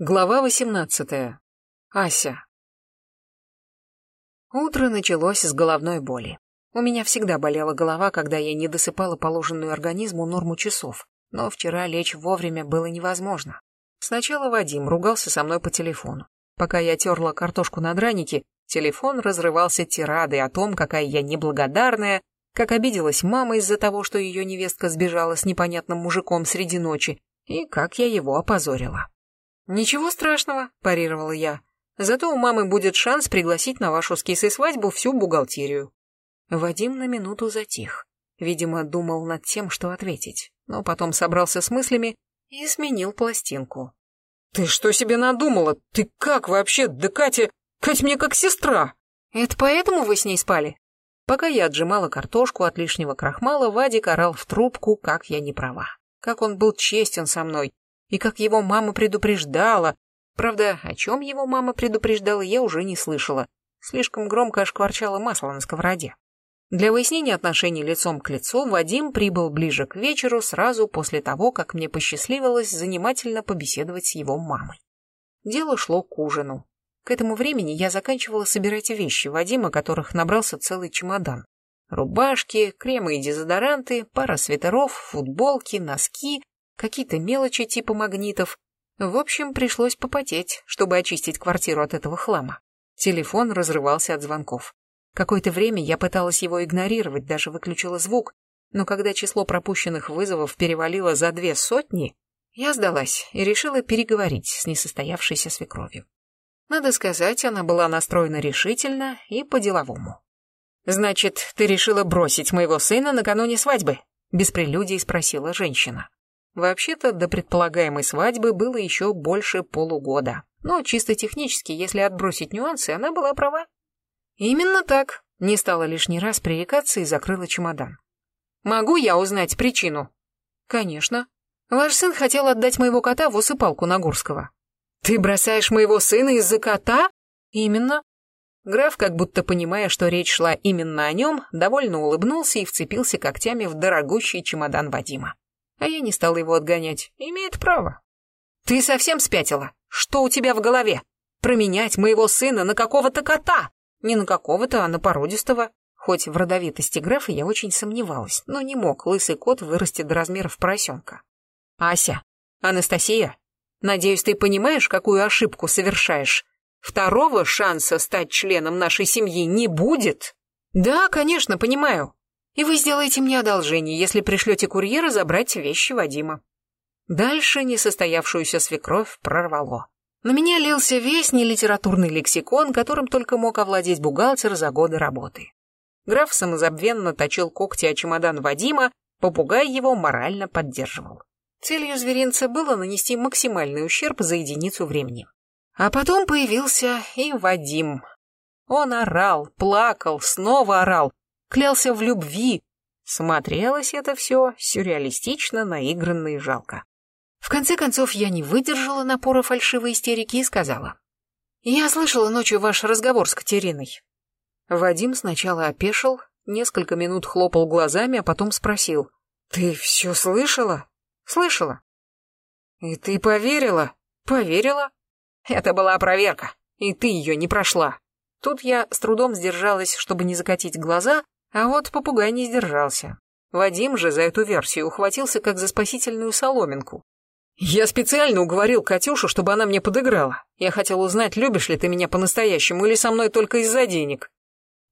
Глава 18. Ася. Утро началось с головной боли. У меня всегда болела голова, когда я не досыпала положенную организму норму часов, но вчера лечь вовремя было невозможно. Сначала Вадим ругался со мной по телефону. Пока я терла картошку на дранике, телефон разрывался тирадой о том, какая я неблагодарная, как обиделась мама из-за того, что ее невестка сбежала с непонятным мужиком среди ночи, и как я его опозорила. «Ничего страшного», – парировала я. «Зато у мамы будет шанс пригласить на вашу с кисой свадьбу всю бухгалтерию». Вадим на минуту затих. Видимо, думал над тем, что ответить, но потом собрался с мыслями и сменил пластинку. «Ты что себе надумала? Ты как вообще? Да Катя... Катя мне как сестра!» «Это поэтому вы с ней спали?» Пока я отжимала картошку от лишнего крахмала, Вадик орал в трубку, как я не права. Как он был честен со мной, и как его мама предупреждала. Правда, о чем его мама предупреждала, я уже не слышала. Слишком громко ошкварчало масло на сковороде. Для выяснения отношений лицом к лицу Вадим прибыл ближе к вечеру, сразу после того, как мне посчастливилось занимательно побеседовать с его мамой. Дело шло к ужину. К этому времени я заканчивала собирать вещи Вадима, которых набрался целый чемодан. Рубашки, кремы и дезодоранты, пара свитеров, футболки, носки, какие-то мелочи типа магнитов. В общем, пришлось попотеть, чтобы очистить квартиру от этого хлама. Телефон разрывался от звонков. Какое-то время я пыталась его игнорировать, даже выключила звук, но когда число пропущенных вызовов перевалило за две сотни, я сдалась и решила переговорить с несостоявшейся свекровью. Надо сказать, она была настроена решительно и по-деловому. «Значит, ты решила бросить моего сына накануне свадьбы?» — без прелюдий спросила женщина. Вообще-то до предполагаемой свадьбы было еще больше полугода. Но чисто технически, если отбросить нюансы, она была права. Именно так. Не стала лишний раз пререкаться и закрыла чемодан. Могу я узнать причину? Конечно. Ваш сын хотел отдать моего кота в усыпалку Нагурского. Ты бросаешь моего сына из-за кота? Именно. Граф, как будто понимая, что речь шла именно о нем, довольно улыбнулся и вцепился когтями в дорогущий чемодан Вадима а я не стала его отгонять. Имеет право. Ты совсем спятила? Что у тебя в голове? Променять моего сына на какого-то кота? Не на какого-то, а на породистого. Хоть в родовитости графа я очень сомневалась, но не мог лысый кот вырасти до размеров поросенка. Ася, Анастасия, надеюсь, ты понимаешь, какую ошибку совершаешь? Второго шанса стать членом нашей семьи не будет? Да, конечно, понимаю. И вы сделаете мне одолжение, если пришлете курьера забрать вещи Вадима. Дальше несостоявшуюся свекровь прорвало. На меня лился весь нелитературный лексикон, которым только мог овладеть бухгалтер за годы работы. Граф самозабвенно точил когти о чемодан Вадима, попугай его морально поддерживал. Целью зверинца было нанести максимальный ущерб за единицу времени. А потом появился и Вадим. Он орал, плакал, снова орал, клялся в любви. Смотрелось это все сюрреалистично, наигранно и жалко. В конце концов, я не выдержала напора фальшивой истерики и сказала. «Я слышала ночью ваш разговор с Катериной». Вадим сначала опешил, несколько минут хлопал глазами, а потом спросил. «Ты все слышала?» «Слышала». «И ты поверила?» «Поверила». «Это была проверка, и ты ее не прошла». Тут я с трудом сдержалась, чтобы не закатить глаза, а вот попугай не сдержался. Вадим же за эту версию ухватился как за спасительную соломинку. «Я специально уговорил Катюшу, чтобы она мне подыграла. Я хотел узнать, любишь ли ты меня по-настоящему или со мной только из-за денег».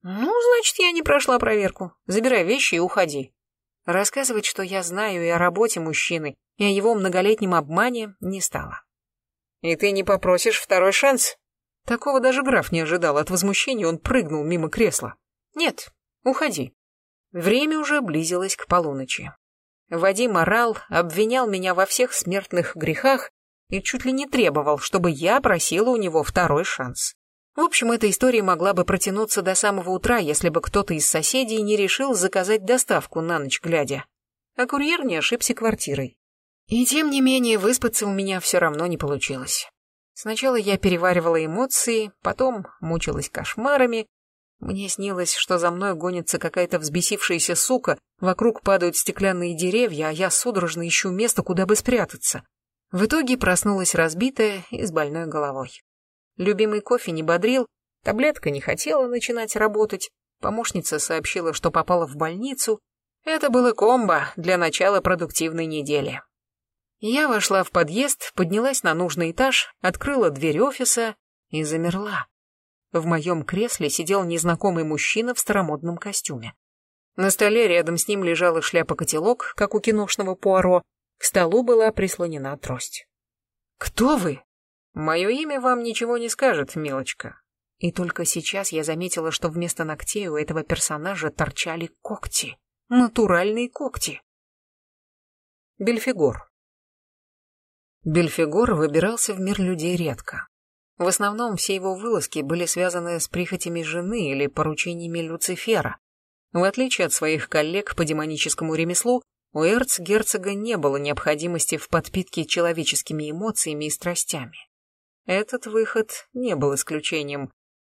«Ну, значит, я не прошла проверку. Забирай вещи и уходи». Рассказывать, что я знаю и о работе мужчины, и о его многолетнем обмане, не стала. «И ты не попросишь второй шанс?» Такого даже граф не ожидал. От возмущения он прыгнул мимо кресла. «Нет, Уходи. Время уже близилось к полуночи. Вадим орал, обвинял меня во всех смертных грехах и чуть ли не требовал, чтобы я просила у него второй шанс. В общем, эта история могла бы протянуться до самого утра, если бы кто-то из соседей не решил заказать доставку на ночь глядя. А курьер не ошибся квартирой. И тем не менее, выспаться у меня все равно не получилось. Сначала я переваривала эмоции, потом мучилась кошмарами, мне снилось, что за мной гонится какая-то взбесившаяся сука, вокруг падают стеклянные деревья, а я судорожно ищу место, куда бы спрятаться. В итоге проснулась разбитая и с больной головой. Любимый кофе не бодрил, таблетка не хотела начинать работать, помощница сообщила, что попала в больницу. Это было комбо для начала продуктивной недели. Я вошла в подъезд, поднялась на нужный этаж, открыла дверь офиса и замерла. В моем кресле сидел незнакомый мужчина в старомодном костюме. На столе рядом с ним лежала шляпа-котелок, как у киношного Пуаро. К столу была прислонена трость. «Кто вы?» «Мое имя вам ничего не скажет, милочка». И только сейчас я заметила, что вместо ногтей у этого персонажа торчали когти. Натуральные когти. Бельфигор. Бельфигор выбирался в мир людей редко. В основном все его вылазки были связаны с прихотями жены или поручениями Люцифера. В отличие от своих коллег по демоническому ремеслу, у эрцгерцога не было необходимости в подпитке человеческими эмоциями и страстями. Этот выход не был исключением.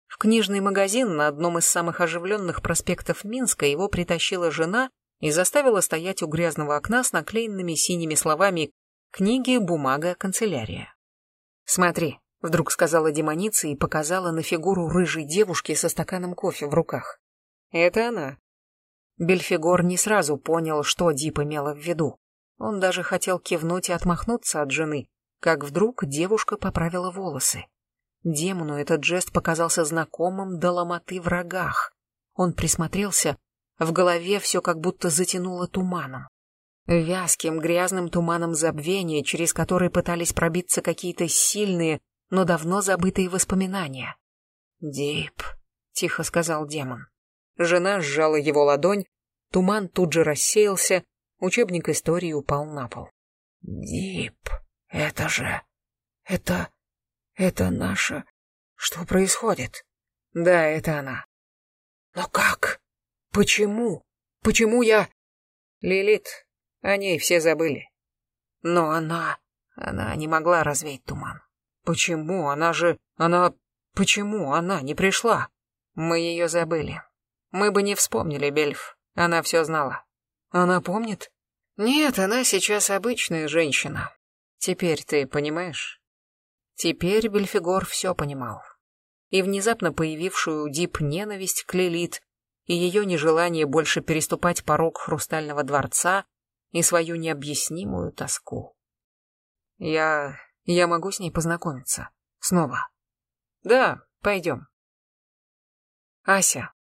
В книжный магазин на одном из самых оживленных проспектов Минска его притащила жена и заставила стоять у грязного окна с наклеенными синими словами «Книги, бумага, канцелярия». «Смотри, Вдруг сказала демоница и показала на фигуру рыжей девушки со стаканом кофе в руках. Это она. Бельфигор не сразу понял, что Дип имела в виду. Он даже хотел кивнуть и отмахнуться от жены, как вдруг девушка поправила волосы. Демону этот жест показался знакомым до ломоты в рогах. Он присмотрелся, в голове все как будто затянуло туманом. Вязким, грязным туманом забвения, через который пытались пробиться какие-то сильные, но давно забытые воспоминания. «Дип», — тихо сказал демон. Жена сжала его ладонь, туман тут же рассеялся, учебник истории упал на пол. «Дип, это же... это... это наша... Что происходит?» «Да, это она». «Но как? Почему? Почему я...» «Лилит, о ней все забыли». «Но она... она не могла развеять туман. Почему? Она же... Она... Почему она не пришла? Мы ее забыли. Мы бы не вспомнили, Бельф. Она все знала. Она помнит? Нет, она сейчас обычная женщина. Теперь ты понимаешь? Теперь Бельфигор все понимал. И внезапно появившую Дип ненависть к Лилит, и ее нежелание больше переступать порог хрустального дворца, и свою необъяснимую тоску. Я я могу с ней познакомиться. Снова. Да, пойдем. Ася.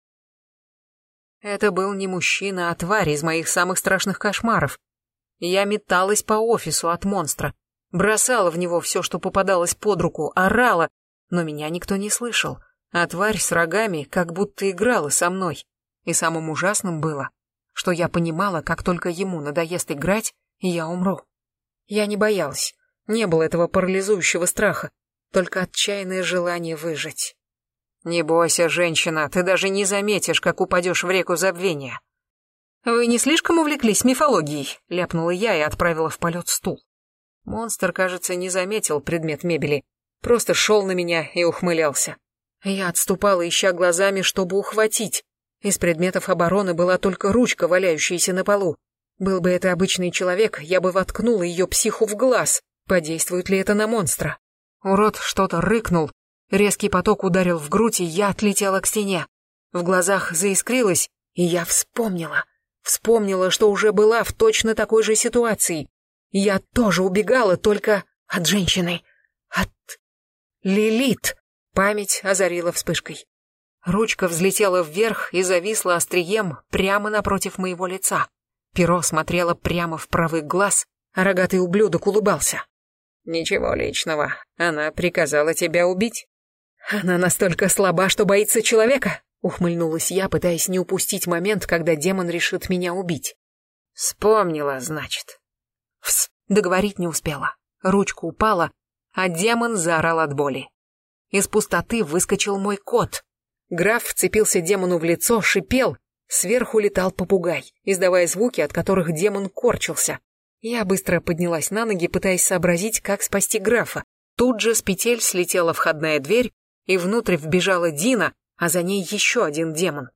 Это был не мужчина, а тварь из моих самых страшных кошмаров. Я металась по офису от монстра, бросала в него все, что попадалось под руку, орала, но меня никто не слышал, а тварь с рогами как будто играла со мной. И самым ужасным было, что я понимала, как только ему надоест играть, я умру. Я не боялась. Не было этого парализующего страха, только отчаянное желание выжить. «Не бойся, женщина, ты даже не заметишь, как упадешь в реку забвения». «Вы не слишком увлеклись мифологией?» — ляпнула я и отправила в полет стул. Монстр, кажется, не заметил предмет мебели, просто шел на меня и ухмылялся. Я отступала, ища глазами, чтобы ухватить. Из предметов обороны была только ручка, валяющаяся на полу. Был бы это обычный человек, я бы воткнула ее психу в глаз. Подействует ли это на монстра? Урод что-то рыкнул, резкий поток ударил в грудь, и я отлетела к стене. В глазах заискрилось, и я вспомнила. Вспомнила, что уже была в точно такой же ситуации. Я тоже убегала, только от женщины. От Лилит. Память озарила вспышкой. Ручка взлетела вверх и зависла острием прямо напротив моего лица. Перо смотрело прямо в правый глаз, а рогатый ублюдок улыбался. «Ничего личного. Она приказала тебя убить». «Она настолько слаба, что боится человека?» — ухмыльнулась я, пытаясь не упустить момент, когда демон решит меня убить. «Вспомнила, значит». Вс, договорить не успела. Ручка упала, а демон заорал от боли. Из пустоты выскочил мой кот. Граф вцепился демону в лицо, шипел. Сверху летал попугай, издавая звуки, от которых демон корчился. Я быстро поднялась на ноги, пытаясь сообразить, как спасти графа. Тут же с петель слетела входная дверь, и внутрь вбежала Дина, а за ней еще один демон.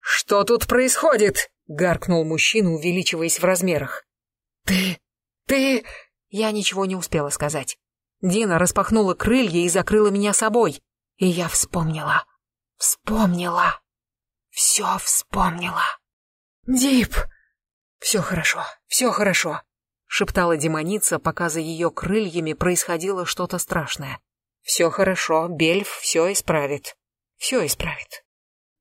«Что тут происходит?» — гаркнул мужчина, увеличиваясь в размерах. «Ты... ты...» Я ничего не успела сказать. Дина распахнула крылья и закрыла меня собой. И я вспомнила. Вспомнила. Все вспомнила. «Дип!» «Все хорошо, все хорошо», — шептала демоница, пока за ее крыльями происходило что-то страшное. «Все хорошо, Бельф все исправит. Все исправит».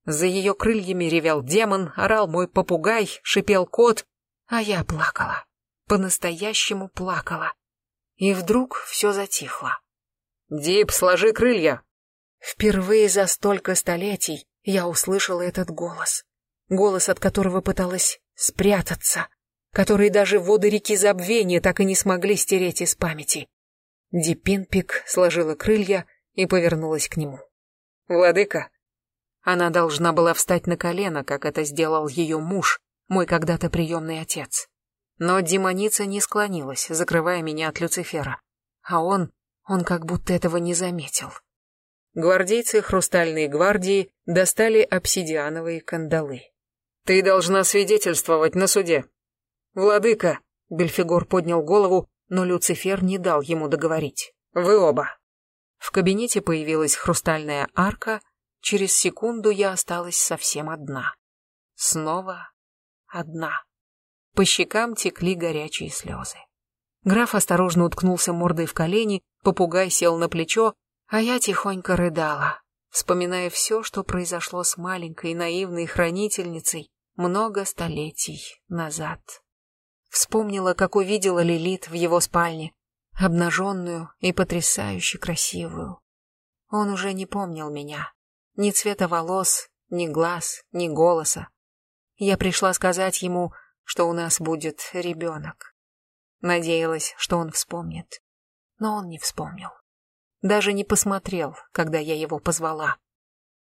За ее крыльями ревел демон, орал мой попугай, шипел кот, а я плакала. По-настоящему плакала. И вдруг все затихло. «Дип, сложи крылья!» Впервые за столько столетий я услышала этот голос. Голос, от которого пыталась спрятаться, который даже воды реки забвения так и не смогли стереть из памяти. Дипинпик сложила крылья и повернулась к нему. «Владыка!» Она должна была встать на колено, как это сделал ее муж, мой когда-то приемный отец. Но демоница не склонилась, закрывая меня от Люцифера. А он, он как будто этого не заметил. Гвардейцы Хрустальной гвардии достали обсидиановые кандалы. «Ты должна свидетельствовать на суде». «Владыка!» — Бельфигор поднял голову, но Люцифер не дал ему договорить. «Вы оба». В кабинете появилась хрустальная арка, через секунду я осталась совсем одна. Снова одна. По щекам текли горячие слезы. Граф осторожно уткнулся мордой в колени, попугай сел на плечо, а я тихонько рыдала, вспоминая все, что произошло с маленькой наивной хранительницей много столетий назад. Вспомнила, как увидела Лилит в его спальне, обнаженную и потрясающе красивую. Он уже не помнил меня. Ни цвета волос, ни глаз, ни голоса. Я пришла сказать ему, что у нас будет ребенок. Надеялась, что он вспомнит. Но он не вспомнил. Даже не посмотрел, когда я его позвала.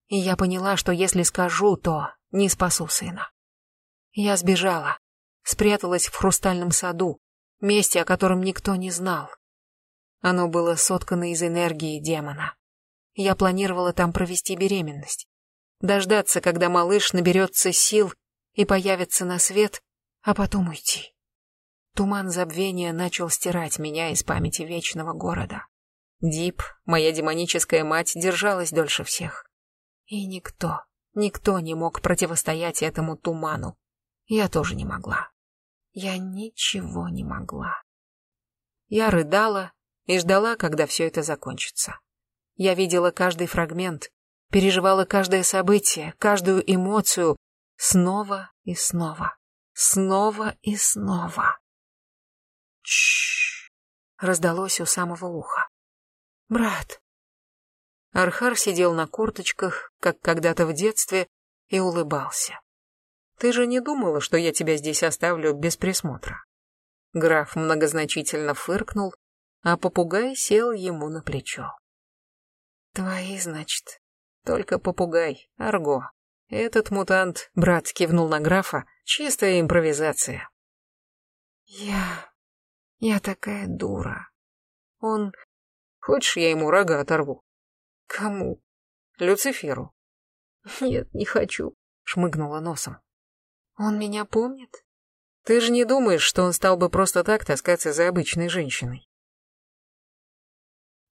И я поняла, что если скажу, то не спасу сына. Я сбежала, спряталась в хрустальном саду, месте, о котором никто не знал. Оно было соткано из энергии демона. Я планировала там провести беременность. Дождаться, когда малыш наберется сил и появится на свет, а потом уйти. Туман забвения начал стирать меня из памяти вечного города. Дип, моя демоническая мать, держалась дольше всех. И никто, никто не мог противостоять этому туману. Я тоже не могла. Я ничего не могла. Я рыдала и ждала, когда все это закончится. Я видела каждый фрагмент, переживала каждое событие, каждую эмоцию снова и снова, снова и снова. Чш! раздалось у самого уха. «Брат!» Архар сидел на корточках, как когда-то в детстве, и улыбался. «Ты же не думала, что я тебя здесь оставлю без присмотра?» Граф многозначительно фыркнул, а попугай сел ему на плечо. «Твои, значит, только попугай, Арго. Этот мутант, брат кивнул на графа, чистая импровизация». «Я... я такая дура. Он Хочешь, я ему рога оторву? Кому? Люциферу. Нет, не хочу, шмыгнула носом. Он меня помнит? Ты же не думаешь, что он стал бы просто так таскаться за обычной женщиной?